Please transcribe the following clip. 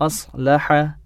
أصلح